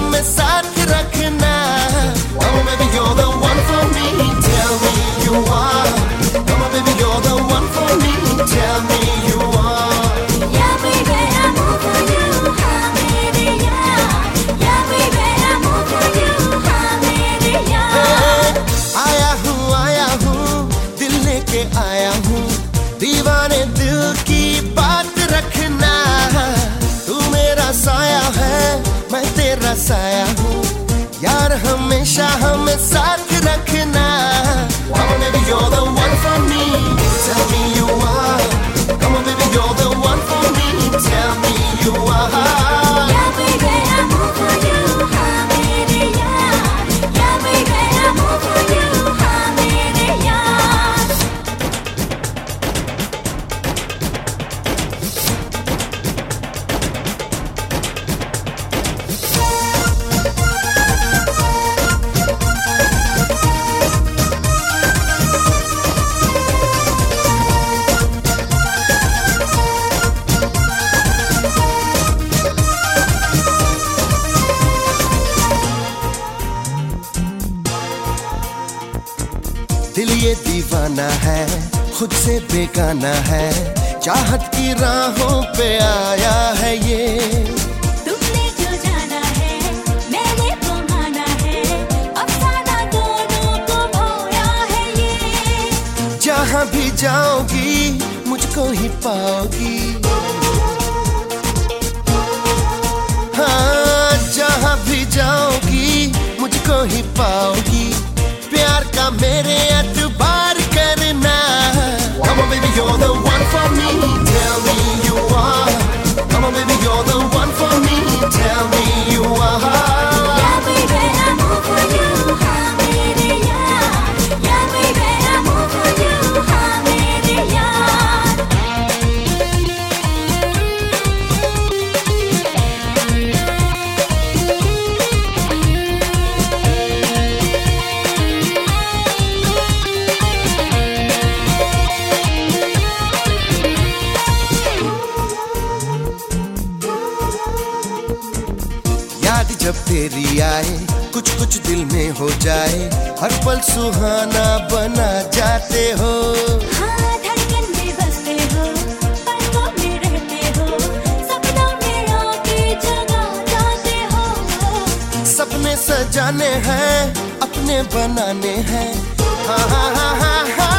में साथ रखना। साया हूँ। यार हमेशा हमें साथ जाना है खुद से बेगाना है। चाहत की राहों पे आया है ये। जाना है तो है ये। जहाँ भी जाओगी मुझको ही पाओगी। जब तेरी आए कुछ कुछ दिल में हो जाए हर पल सुहाना बना जाते हो। सपने सजाने हैं अपने बनाने हैं। हाँ हाँ हाँ हाँ हा।